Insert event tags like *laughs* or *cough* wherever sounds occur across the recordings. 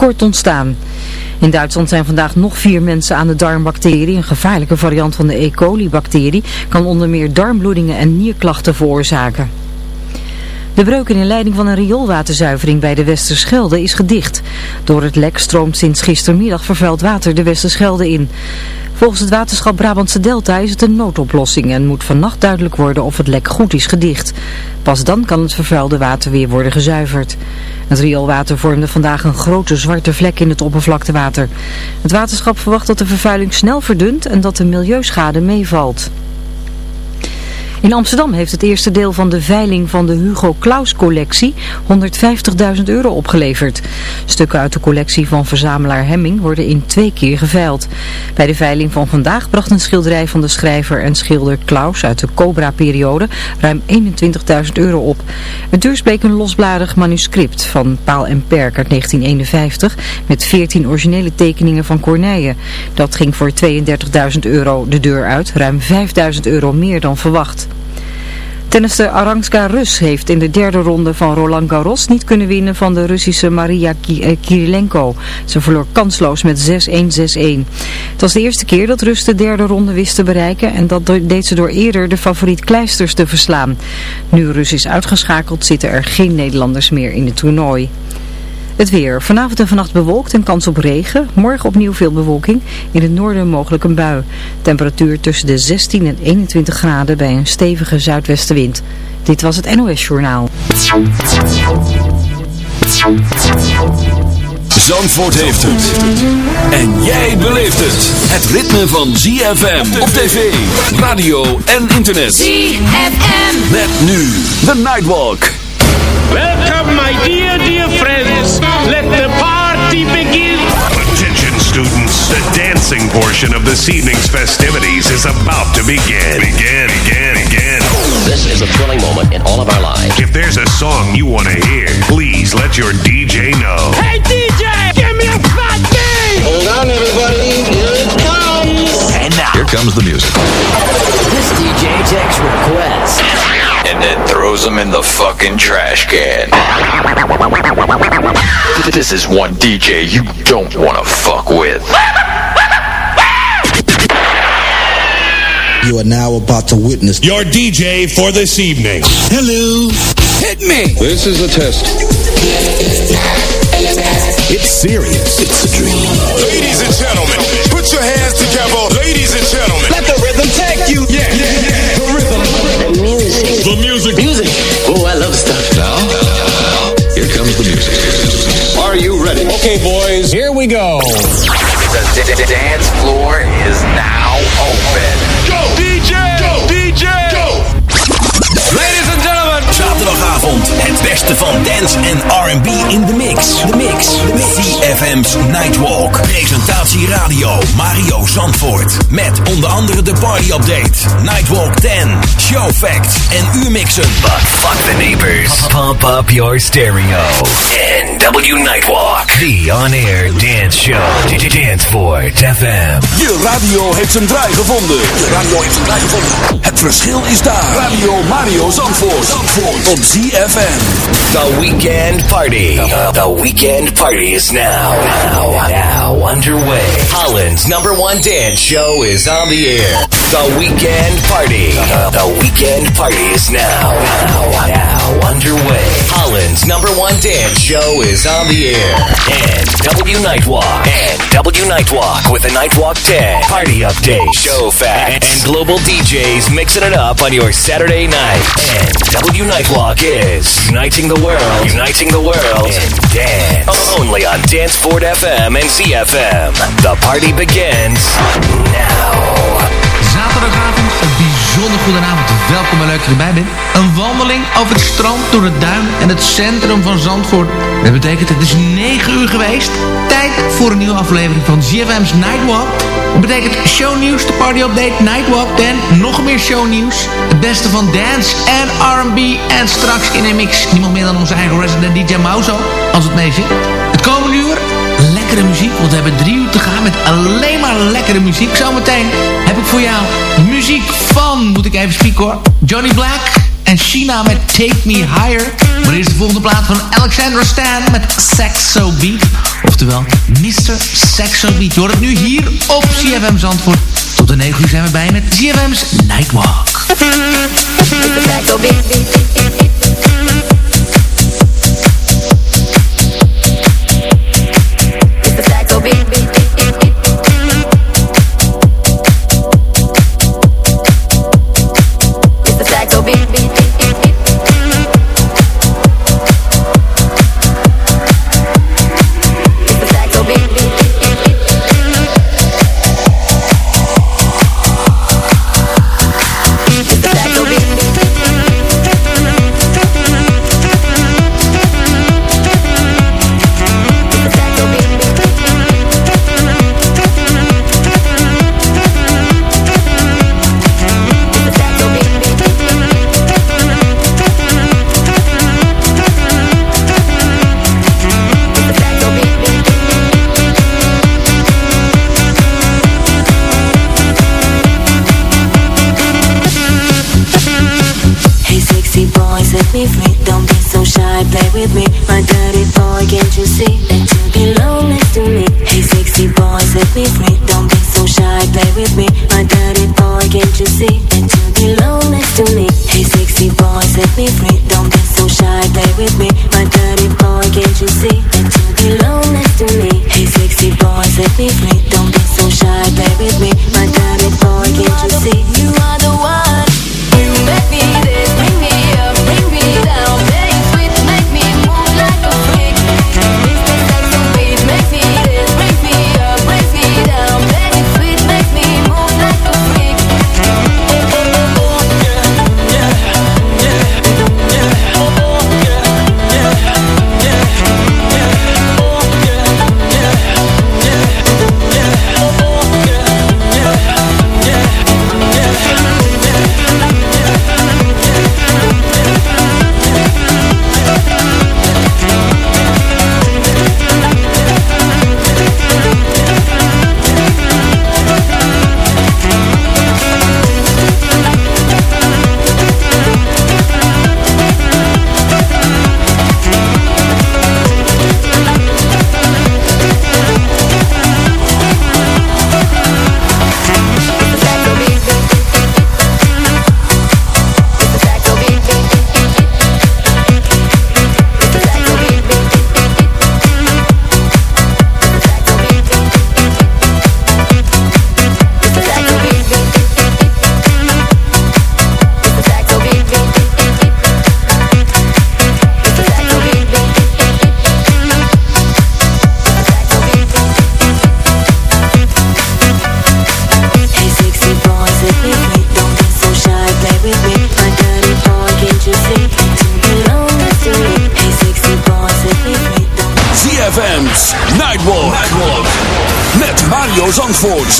tekort ontstaan. In Duitsland zijn vandaag nog vier mensen aan de darmbacterie. Een gevaarlijke variant van de E. coli-bacterie kan onder meer darmbloedingen en nierklachten veroorzaken. De breuk in de leiding van een rioolwaterzuivering bij de Westerschelde is gedicht. Door het lek stroomt sinds gistermiddag vervuild water de Westerschelde in. Volgens het waterschap Brabantse Delta is het een noodoplossing en moet vannacht duidelijk worden of het lek goed is gedicht. Pas dan kan het vervuilde water weer worden gezuiverd. Het rioolwater vormde vandaag een grote zwarte vlek in het oppervlaktewater. Het waterschap verwacht dat de vervuiling snel verdunt en dat de milieuschade meevalt. In Amsterdam heeft het eerste deel van de veiling van de Hugo Claus collectie 150.000 euro opgeleverd. Stukken uit de collectie van verzamelaar Hemming worden in twee keer geveild. Bij de veiling van vandaag bracht een schilderij van de schrijver en schilder Claus uit de Cobra-periode ruim 21.000 euro op. Het dus bleek een losbladig manuscript van Paal en Perk uit 1951 met 14 originele tekeningen van Corneille. Dat ging voor 32.000 euro de deur uit, ruim 5.000 euro meer dan verwacht. Tennister Aranska Rus heeft in de derde ronde van Roland Garros niet kunnen winnen van de Russische Maria eh, Kirilenko. Ze verloor kansloos met 6-1, 6-1. Het was de eerste keer dat Rus de derde ronde wist te bereiken en dat deed ze door eerder de favoriet Kleisters te verslaan. Nu Rus is uitgeschakeld zitten er geen Nederlanders meer in het toernooi. Het weer. Vanavond en vannacht bewolkt en kans op regen. Morgen opnieuw veel bewolking. In het noorden mogelijk een bui. Temperatuur tussen de 16 en 21 graden bij een stevige zuidwestenwind. Dit was het NOS Journaal. Zandvoort heeft het. En jij beleeft het. Het ritme van ZFM op tv, radio en internet. ZFM. Met nu The Nightwalk. Welcome, my dear, dear friends. Let the party begin. Attention students, the dancing portion of this evening's festivities is about to begin. Begin, begin, begin. This is a thrilling moment in all of our lives. If there's a song you want to hear, please let your DJ know. Hey, DJ, give me a fat beat. Hold on, everybody. Here comes. And now, here comes the music. This DJ takes requests. and then throws them in the fucking trash can. This is one DJ you don't want to fuck with. You are now about to witness Your DJ for this evening. Hello. Hit me! This is a test. It's serious. It's a dream. Ladies and gentlemen, put your hands together. Ladies and gentlemen. Let the rhythm take you. Yeah, yeah, yeah. The rhythm. The music. The music. Music. Oh, I love stuff. Now, here comes the music. Are you ready? Okay, boys, here we go. The d- d- dance floor is now open. Go, DJ. Zaterdagavond, het beste van dance en R&B in de mix. De mix. De mix. CFM's Nightwalk. Presentatie radio Mario Zandvoort. Met onder andere de party update. Nightwalk 10. Show facts en uurmixen. But fuck the neighbors. Pump up your stereo. NW Nightwalk. The on-air dance show. Danceport FM. Je radio heeft zijn draai gevonden. Je radio heeft zijn draai gevonden. Het verschil is daar. Radio Mario Zandvoort. Zandvoort. Op ZFM. The weekend party. The weekend party is now. Now. Now underway. Holland's number one dance show is on the air. The weekend party. The weekend party is now. Now. Now underway. Holland's number one dance show is on the air. And W Nightwalk. And W Nightwalk with a Nightwalk 10. Party update. Show facts. And global DJs mixing it up on your Saturday night. And W Nightwalk is uniting the world. Uniting the world. In dance. Only on Danceport FM and CFM. The party begins now. Zaterdagavond, een bijzonder goede avond. Welkom en leuk dat je erbij bent. Een wandeling over het strand, door het duin en het centrum van Zandvoort. Dat betekent, het is 9 uur geweest. Tijd voor een nieuwe aflevering van ZFM's Nightwalk. Dat betekent shownieuws, de party update, Nightwalk 10, nog meer shownieuws. Het beste van dance en R&B en straks in een mix. Niemand meer dan onze eigen resident DJ Mauzo, als het mee zit. Het komende uur lekkere muziek. Want we hebben drie uur te gaan met alleen maar lekkere muziek. Zometeen heb ik voor jou muziek van, moet ik even spieken hoor. Johnny Black en China met Take Me Higher. Maar eerst de volgende plaat van Alexandra Stan met Sex So Beat. Oftewel Oftewel, Mr. Saxo Beat. Je hoort het nu hier op CFM Zandvoort. Tot de 9 uur zijn we bij met CFM's Nightwalk.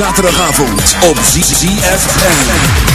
Zaterdagavond op ZFM.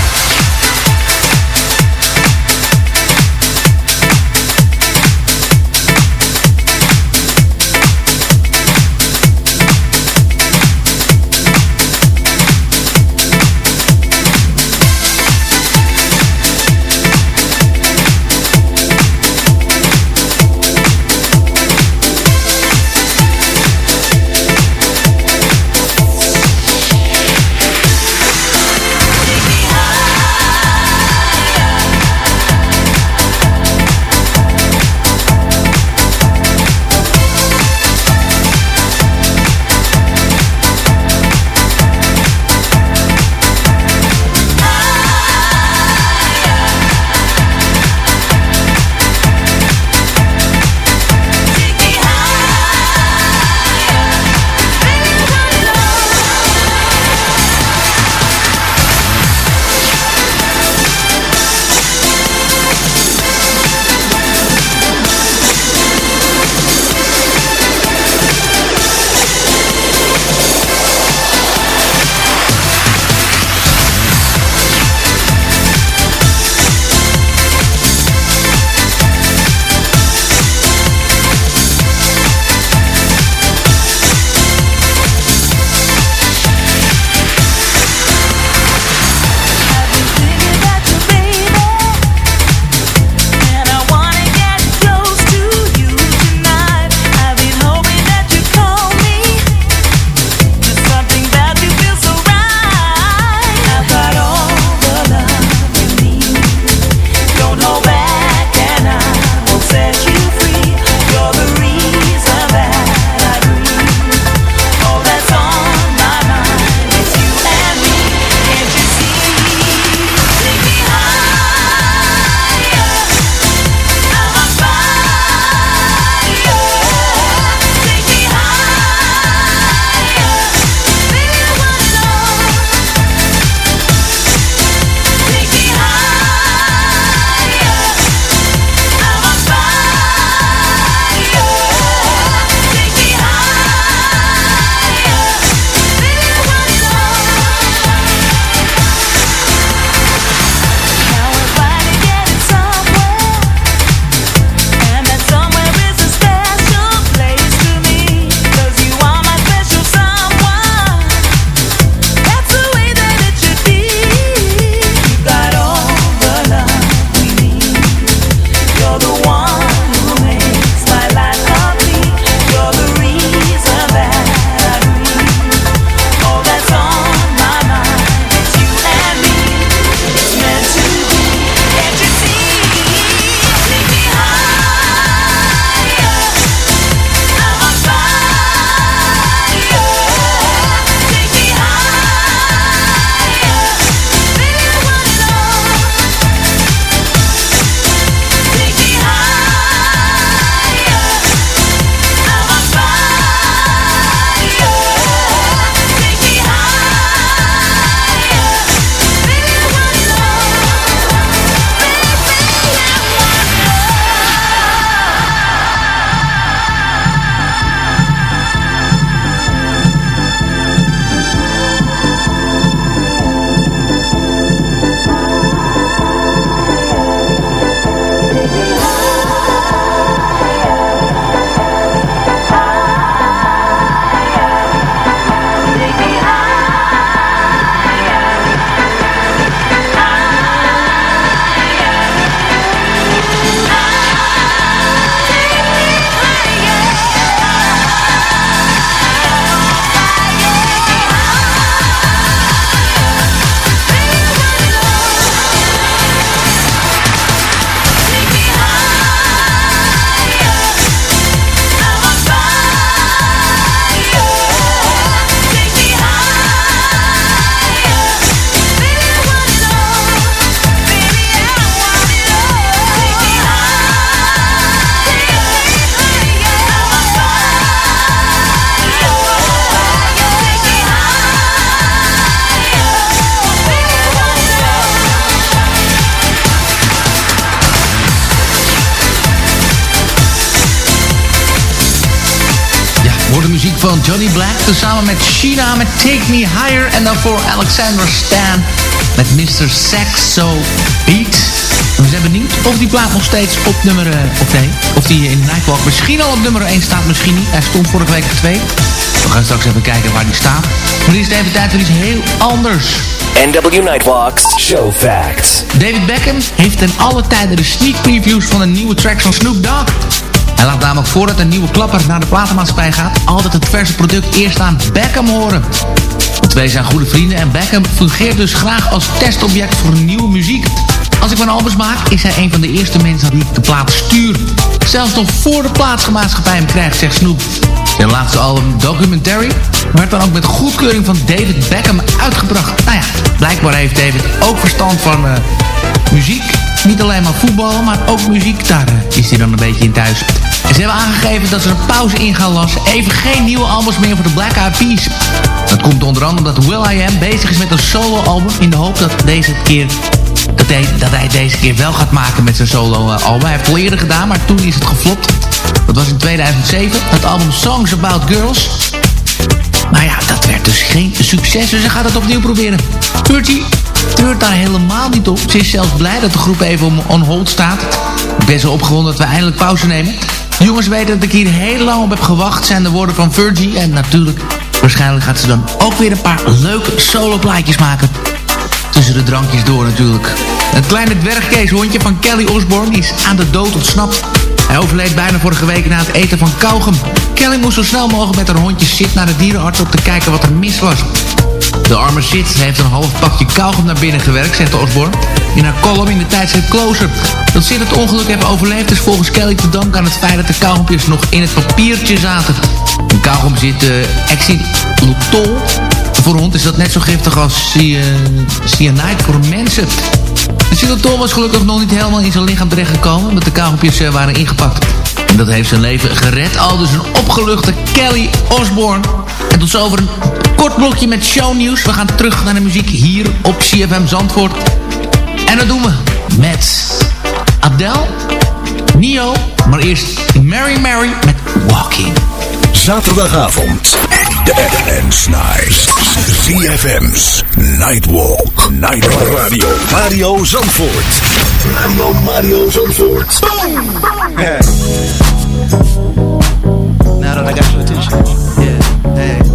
De muziek van Johnny Black, samen met Sheena met Take Me Higher. En dan voor Alexander Stan met Mr. Saxo Beat. We zijn benieuwd of die plaat nog steeds op nummer... Uh, of nee, of die in Nightwalk misschien al op nummer 1 staat, misschien niet. Hij stond vorige week op 2. We gaan straks even kijken waar die staat. Maar is even tijd voor iets heel anders. NW Nightwalks Show Facts. David Beckham heeft ten alle tijden de sneak previews van de nieuwe tracks van Snoop Dogg. Hij laat namelijk voordat een nieuwe klapper naar de platenmaatschappij gaat... altijd het verse product eerst aan Beckham horen. De twee zijn goede vrienden en Beckham fungeert dus graag als testobject voor nieuwe muziek. Als ik van albums maak, is hij een van de eerste mensen die de plaat stuur. Zelfs nog voor de plaatsmaatschappij hem krijgt, zegt Snoop. Zijn laatste album Documentary werd dan ook met goedkeuring van David Beckham uitgebracht. Nou ja, blijkbaar heeft David ook verstand van uh, muziek. Niet alleen maar voetbal, maar ook muziek. Daar uh, is hij dan een beetje in thuis. En ze hebben aangegeven dat ze een pauze in gaan lassen. Even geen nieuwe albums meer voor de Black Eyed Peas. Dat komt onder andere omdat Will I Am bezig is met een solo-album... in de hoop dat deze keer dat hij, dat deze keer wel gaat maken met zijn solo-album. Hij heeft het al eerder gedaan, maar toen is het geflopt. Dat was in 2007. Het album Songs About Girls. Maar ja, dat werd dus geen succes. Dus hij gaat het opnieuw proberen. Virgie treurt daar helemaal niet op. Ze is zelfs blij dat de groep even on hold staat. Ik ben opgewonden dat we eindelijk pauze nemen. Jongens weten dat ik hier heel lang op heb gewacht, zijn de woorden van Virgie. En natuurlijk, waarschijnlijk gaat ze dan ook weer een paar leuke solo plaatjes maken. Tussen de drankjes door natuurlijk. Het kleine dwergkeeshondje van Kelly Osbourne is aan de dood ontsnapt. Hij overleed bijna vorige week na het eten van kauwgom. Kelly moest zo snel mogelijk met haar hondje Sid naar de dierenarts om te kijken wat er mis was. De arme Sid heeft een half pakje kauwgom naar binnen gewerkt, zegt Osborne. In haar column in de tijdschrift Closer. Dat Sid het ongeluk heeft overleefd is volgens Kelly te danken aan het feit dat de kauwgompjes nog in het papiertje zaten. Een kauwgom zit uh, exilutol. Voor een hond is dat net zo giftig als cyanide voor mensen. De xylitol was gelukkig nog niet helemaal in zijn lichaam terechtgekomen... omdat de kauwgompjes waren ingepakt. En dat heeft zijn leven gered. Al dus een opgeluchte Kelly Osbourne. En tot zover een kort blokje met shownieuws. We gaan terug naar de muziek hier op CFM Zandvoort. En dat doen we met Adele, Nio, maar eerst Mary Mary met Walking. Zaterdagavond, Dance Night. CFM's Nightwalk. Nightwalk Radio. Mario Zandvoort. Mario Mario Zandvoort. Boom! Yeah. Now that I got your attention. Yeah. Hey.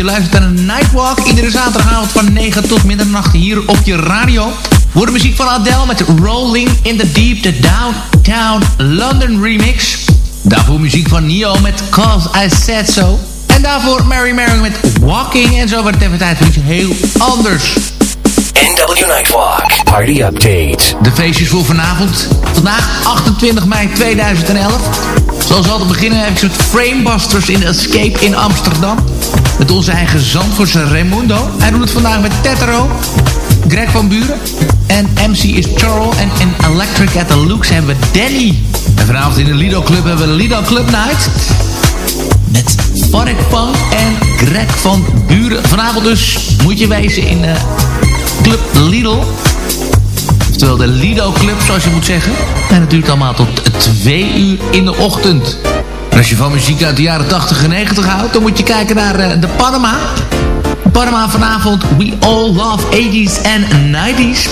Je luistert naar een Nightwalk. Iedere zaterdagavond van 9 tot middernacht hier op je radio. Voor de muziek van Adele met Rolling in the Deep, de Downtown London remix. Daarvoor muziek van Neo met Cause I Said So. En daarvoor Mary Mary met Walking. En zo werd het even tijd voor iets heel anders. NW Nightwalk Party Update. De feestjes voor vanavond. Vandaag 28 mei 2011. Zoals altijd beginnen even met Framebusters in Escape in Amsterdam. Met onze eigen Zandvoortse Raimundo. Hij doet het vandaag met Tetero. Greg van Buren. En MC is Charles. En in Electric at the Lux hebben we Danny. En vanavond in de Lido Club hebben we Lido Club Night. Met Pang en Greg van Buren. Vanavond dus moet je wezen in uh, Club Lidl. Oftewel de Lido Club, zoals je moet zeggen. En het duurt allemaal tot twee uur in de ochtend. Als je van muziek uit de jaren 80 en 90 houdt... dan moet je kijken naar uh, de Panama. Panama vanavond We All Love 80s en 90s.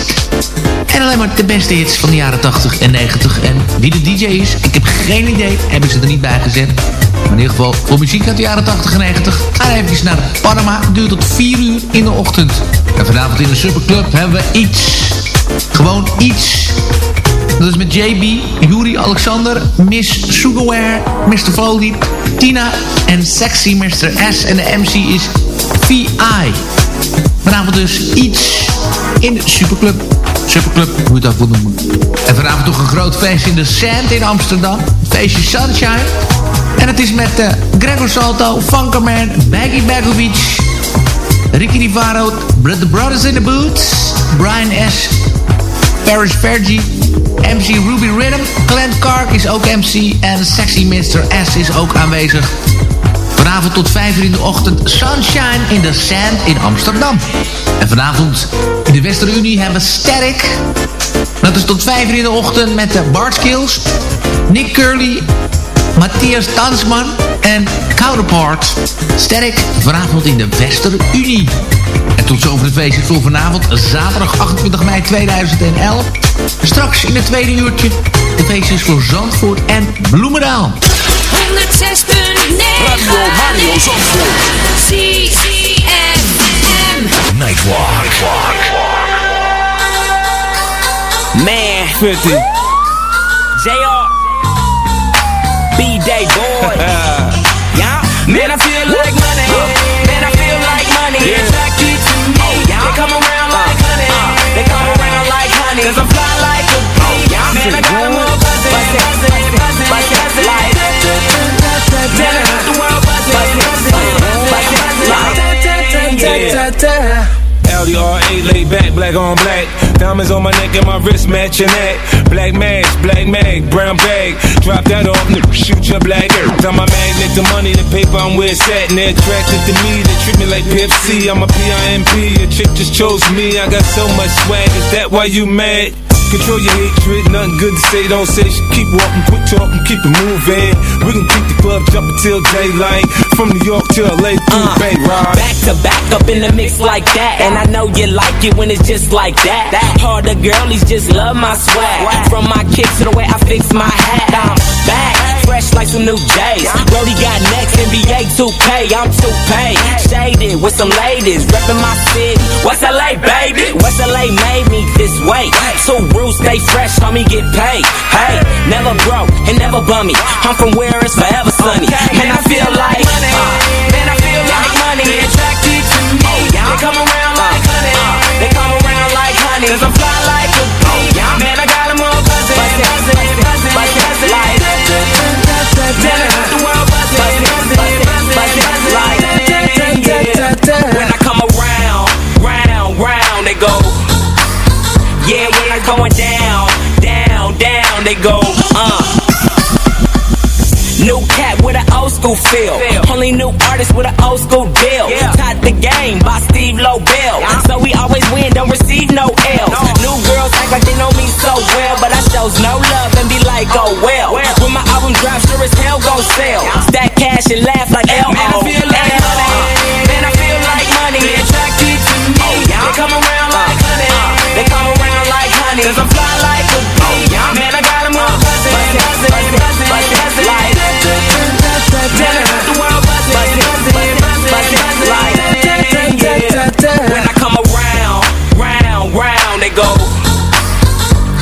En alleen maar de beste hits van de jaren 80 en 90. En wie de DJ is, ik heb geen idee. Hebben ze er niet bij gezet. Maar in ieder geval, voor muziek uit de jaren 80 en 90... ga even naar Panama. Duurt tot 4 uur in de ochtend. En vanavond in de Superclub hebben we iets. Gewoon iets. Dat is met JB, Yuri Alexander, Miss Sugarware, Mr. Foley, Tina en Sexy Mr. S. En de MC is VI. Vanavond dus iets in de Superclub. Superclub, hoe je het ook wil noemen. En vanavond toch een groot feest in de Sand in Amsterdam. Feestje Sunshine. En het is met uh, Gregor Salto, Funkerman, Baggy Bagovic, Ricky Rivaro, The Brothers in the Boots, Brian S., Paris Fergie, MC Ruby Rhythm, Clint Clark is ook MC en Sexy Mr. S is ook aanwezig. Vanavond tot 5 uur in de ochtend Sunshine in the Sand in Amsterdam. En vanavond in de Westerunie hebben we Sterk. Dat is tot 5 uur in de ochtend met de Bart Skills, Nick Curly, Matthias Tansman en Counterpart. Sterk vanavond in de Westerunie. Tot zover het feestje voor vanavond, zaterdag 28 mei 2011. Straks in het tweede uurtje de feestjes voor Zandvoort en Bloemendaal. 106.9 Radio Mario Zandvoort. CFM Nightwalk. Man, 50. JR. B-Day boy. *laughs* yeah. Man, I feel like black on black. Diamonds on my neck and my wrist matching that. Black mask, black mag, brown bag. Drop that off, shoot your black earth. I'm a magnet, the money, the paper, I'm where it's at. And they're attracted to me, they treat me like Pepsi. I'm a PIMP, a chick just chose me. I got so much swag, is that why you mad? Control your hatred, nothing good to say, don't say shit. Keep walking, quit talking, keep it moving. We gon' keep the club jumping till daylight. From New York to LA through Uh, Bay Ride. Back to back up in the mix like that. And I know you like it when it's just like that. That. All the girlies just love my swag. From my kicks to the way I fix my hat. I'm back, fresh like some new J's. Brody got next, NBA 2K. I'm 2K. Shaded with some ladies, reppin' my city. West LA, baby. West LA made me this way. So rules stay fresh, homie get paid. Hey, never broke and never bummy. I'm from where it's forever sunny. Uh, man, I feel like money. Man, I feel like money. They attracted to me. They come around like honey. They come around like honey. Cause I'm fly like a go. Yeah, when I'm going down, down, down, they go, uh. New cat with an old school feel. Only new artist with an old school deal. Taught the game by Steve Lobel. So we always win, don't receive no L's. New girls act like they know me so well, but I shows no love and be like, oh well. When my album drops, sure as hell gon' sell. Stack cash and laugh like L.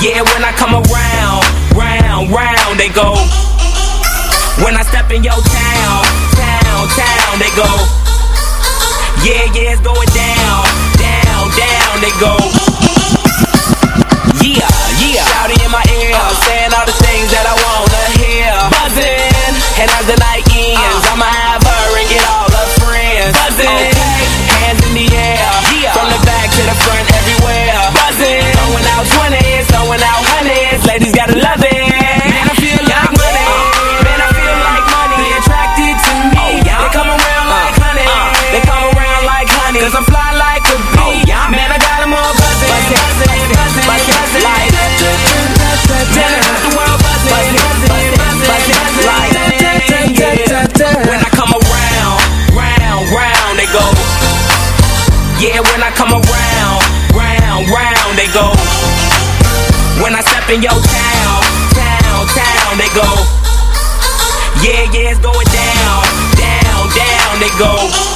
Yeah, when I come around, round, round they go. When I step in your town, town, town they go. Yeah, yeah, it's going down, down, down they go. up in your town, town, town they go. Yeah, yeah, it's going down, down, down they go.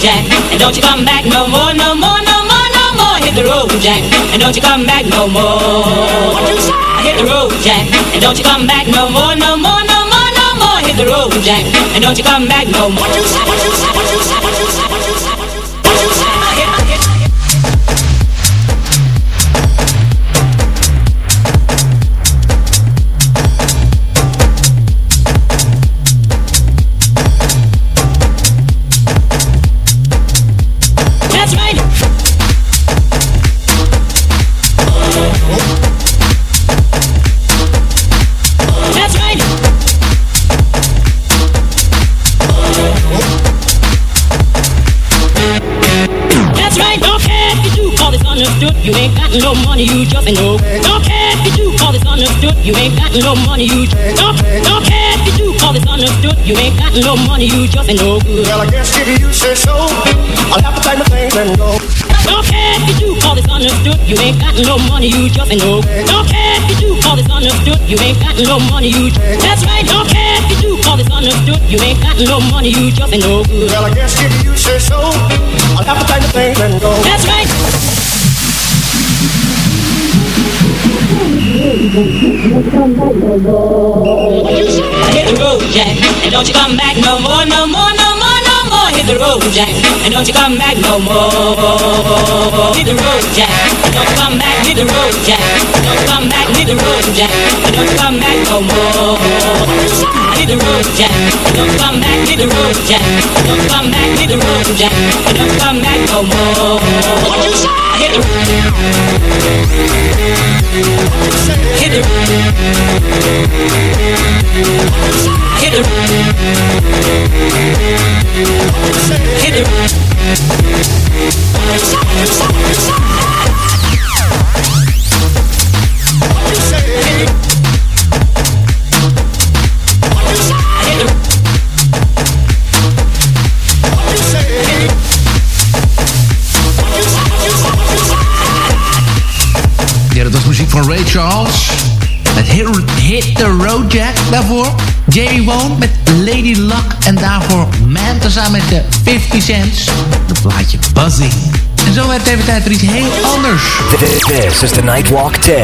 Jack, and don't you come back no more, no more, no more, no more. Hit the road, Jack, and don't you come back no more. Hit the road, Jack, and don't you come back no more, no more, no more, no more. Hit the road, Jack, and don't you come back no more. That's no money, you just no. Don't care if you call this understood. You ain't got no money, you don't. Don't care if you call this understood. You ain't got no money, you just no good. Well, I guess if you say so, I'll have to take my things and go. Don't care if you call this understood. You ain't got no money, you just no. Don't care if you call this understood. You ain't got no money, you. That's right. Don't care if you call this understood. You ain't got no money, you just no good. Well, I guess if you say so, I'll have to take my things and go. That's right. Jack, and don't you come back no more, no more, no more. Hit the road, Jack, and don't you come back no more. Hit the road, Jack, don't come back. Hit the road, Jack, don't come back. Hit the road, Jack, don't come back no more. Hit the road, Jack, don't come back. Hit the road, Jack, don't come back. Hit the road, Jack, don't come back no more. What you say? Hit the Hit the Hit the Ray Charles. Met Hit, Hit the Road Jack. Daarvoor Jamie Wone met Lady Luck. En daarvoor Man tezamen met de 50 Cents. Het plaatje Buzzing. En zo werd het even tijd voor iets heel anders. This is the Nightwalk 10.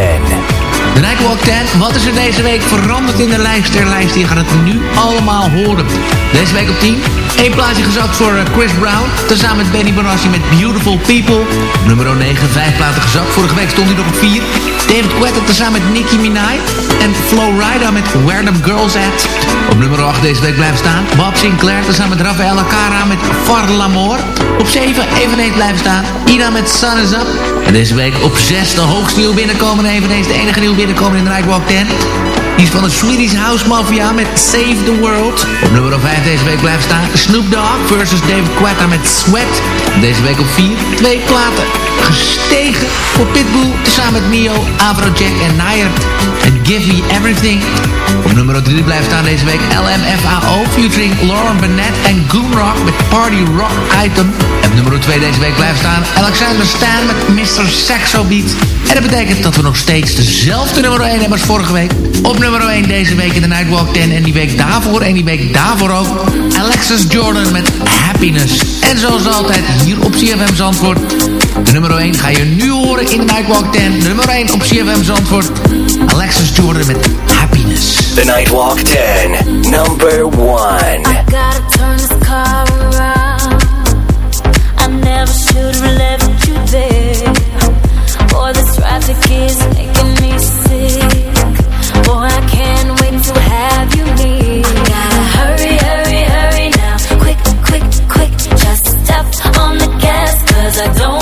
De Nightwalk 10. Wat is er deze week veranderd in de lijst der lijst? Je gaat het nu allemaal horen. Deze week op 10. Eén plaatsje gezakt voor eh, Chris Brown. Tezamen met Benny Bonassi met Beautiful People. Op nummer 9. Vijf platen gezakt. Vorige week stond hij nog op 4. David Guetta tezamen met Nicki Minaj. En Flo Rida met Where Them Girls At. Op nummer 8 deze week blijven staan. Bob Sinclair tezamen met Rafael Cara met Far l'Amour. Op 7 eveneens blijven staan. Ina met Sun Is Up. En deze week op 6 de hoogst nieuw binnenkomen. Eveneens de enige nieuw binnenkomen in de Nightwalk 10. Die is van de Swedish House Mafia met Save the World. Op nummer 5 deze week blijft staan Snoop Dogg versus David Guetta met Sweat. Deze week op 4 twee platen gestegen voor Pitbull. Tezamen met Mio, Afrojack en Nair. Give Me Everything. Op nummer 3 blijft staan deze week LMFAO featuring Lauren Bennett en Goonrock met Party Rock Item. En op nummer 2 deze week blijft staan Alexander Stan met Mr. Saxo Beat. En dat betekent dat we nog steeds dezelfde nummer 1 hebben als vorige week. Op nummer 1 deze week in de Nightwalk 10 en die week daarvoor en die week daarvoor ook. Alexis Jordan met Happiness. En zoals altijd hier op CFM Zandvoort. De nummer 1 ga je nu horen in de Nightwalk 10. De nummer 1 op CFM Zandvoort. Alexis Jordan met Happiness. The Nightwalk 10, number 1. I gotta turn this car around. I never should have left you there. Boy, this traffic is making me sick. Boy, I can't wait to have you near. Gotta hurry, hurry, hurry now. Quick, quick, quick. Just step on the gas, cause I don't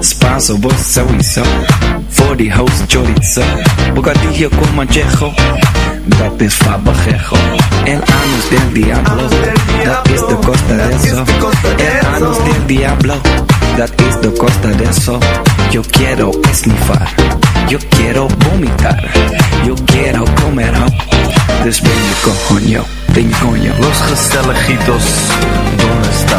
Spanso, vos sowieso. Voor die host chorizo. Bocadillo con manchejo. Dat is fabajejo. El anus del diablo. Dat is de costa de eso. El anus del diablo. Dat is de costa de eso. Yo quiero esnifar. Yo quiero vomitar. Yo quiero comer. Dus ben je coño. Los gezelligitos, donde está.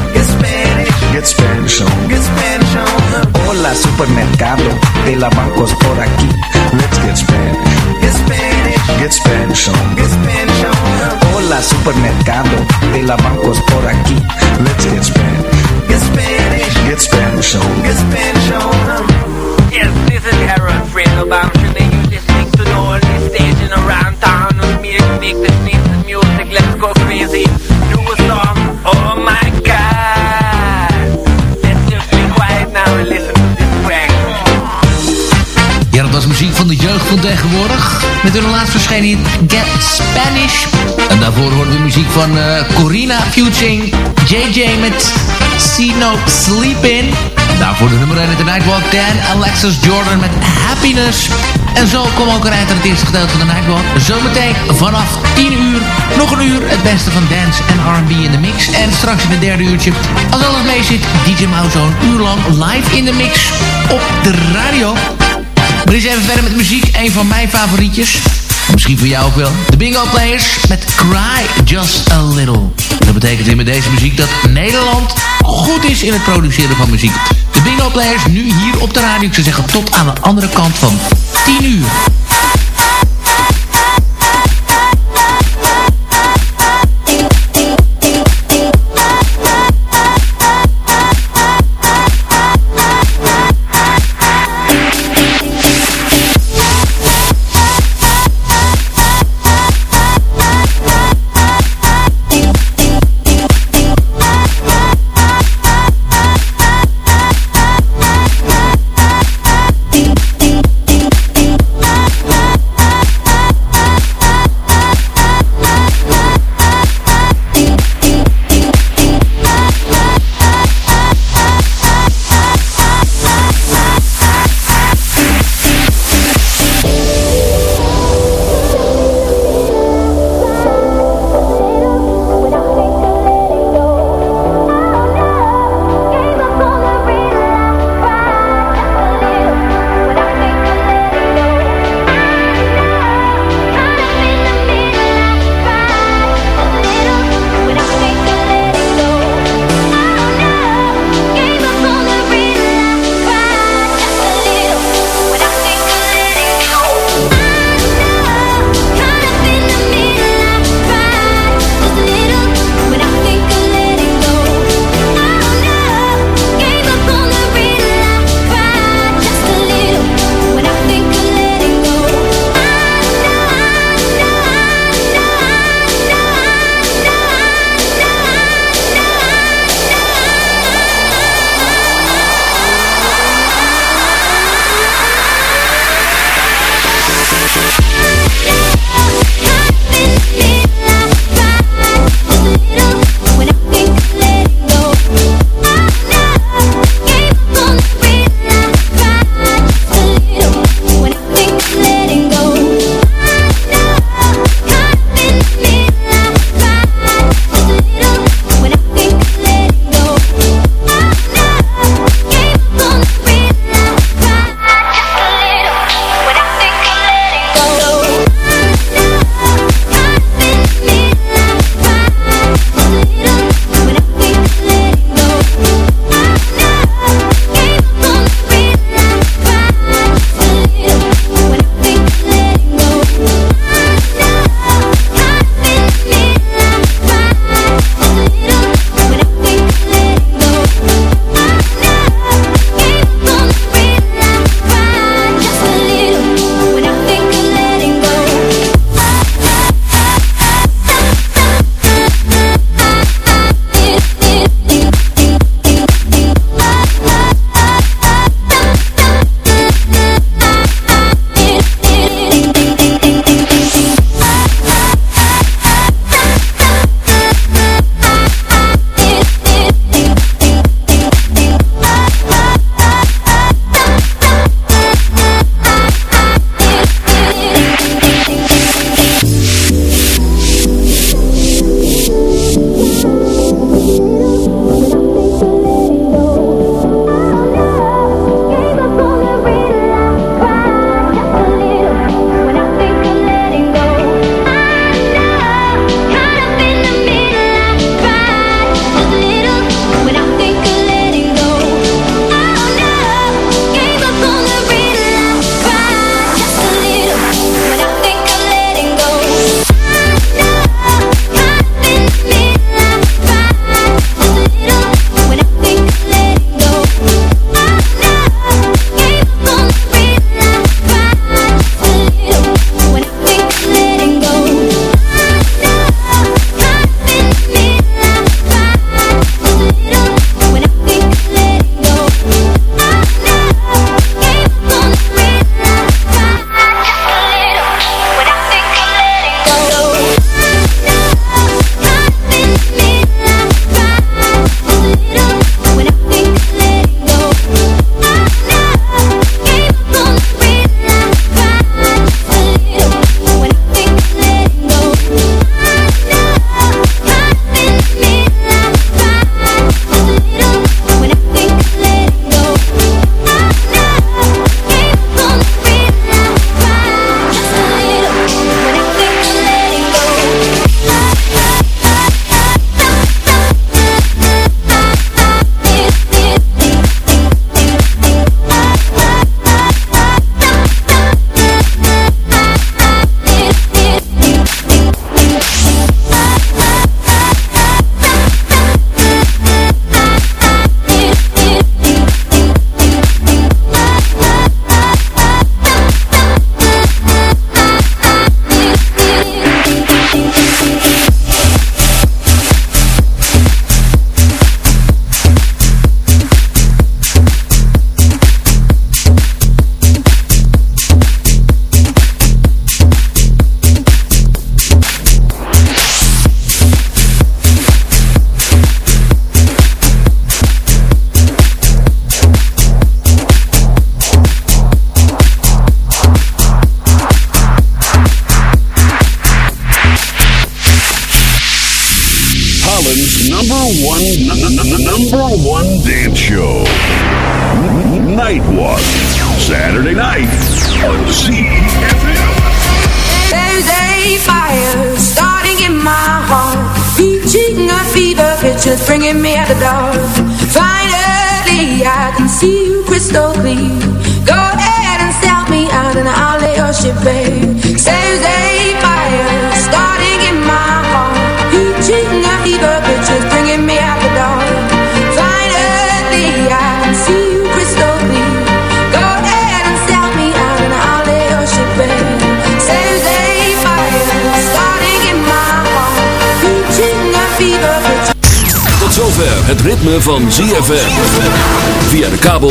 Get Spanish. Get Spanish on. Get Spanish on. Hola supermercado de la bancos por aquí. Let's get Spanish. Get Spanish. Get Spanish on. Get Spanish on. Hola supermercado de la bancos por aquí. Let's get Spanish. Get Spanish. Get Spanish on. Get Spanish on. Yes, this is Harold Fredo Bamshin and you're listening to the only station around town with me make this nice music. Let's go crazy. Dat muziek van de jeugd van tegenwoordig. Met hun laatst verschenen Get Spanish. En daarvoor hoorden we muziek van eh, Corina featuring JJ met See No Sleep In. Daarvoor de nummer 1 in de Nightwalk, Dan Alexis Jordan met Happiness. En zo kom ook eind aan het eerste gedeelte van de Nightwalk. Zometeen vanaf 10 uur, nog een uur, het beste van dance en R&B in de mix. En straks in het derde uurtje, als alles mee zit, DJ Mouse een uur lang live in de mix op de radio. Maar eens even verder met muziek. Een van mijn favorietjes. Misschien voor jou ook wel. De Bingo Players met Cry Just a Little. Dat betekent weer met deze muziek dat Nederland goed is in het produceren van muziek. De Bingo Players nu hier op de radio. Ik zou zeggen tot aan de andere kant van 10 uur.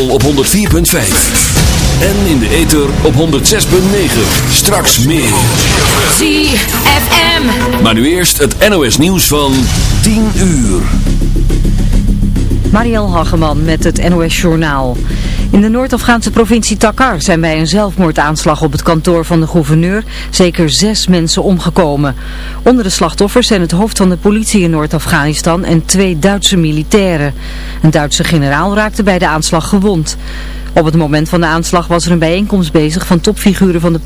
Kabel op 104.5. En in de ether op 106.9. Straks meer. ZFM. Maar nu eerst het NOS nieuws van 10 uur. Mariel Hageman met het NOS Journaal. In de Noord-Afghaanse provincie Takar zijn bij een zelfmoordaanslag op het kantoor van de gouverneur zeker zes mensen omgekomen. Onder de slachtoffers zijn het hoofd van de politie in Noord-Afghanistan en twee Duitse militairen. Een Duitse generaal raakte bij de aanslag gewond. Op het moment van de aanslag was er een bijeenkomst bezig van topfiguren van de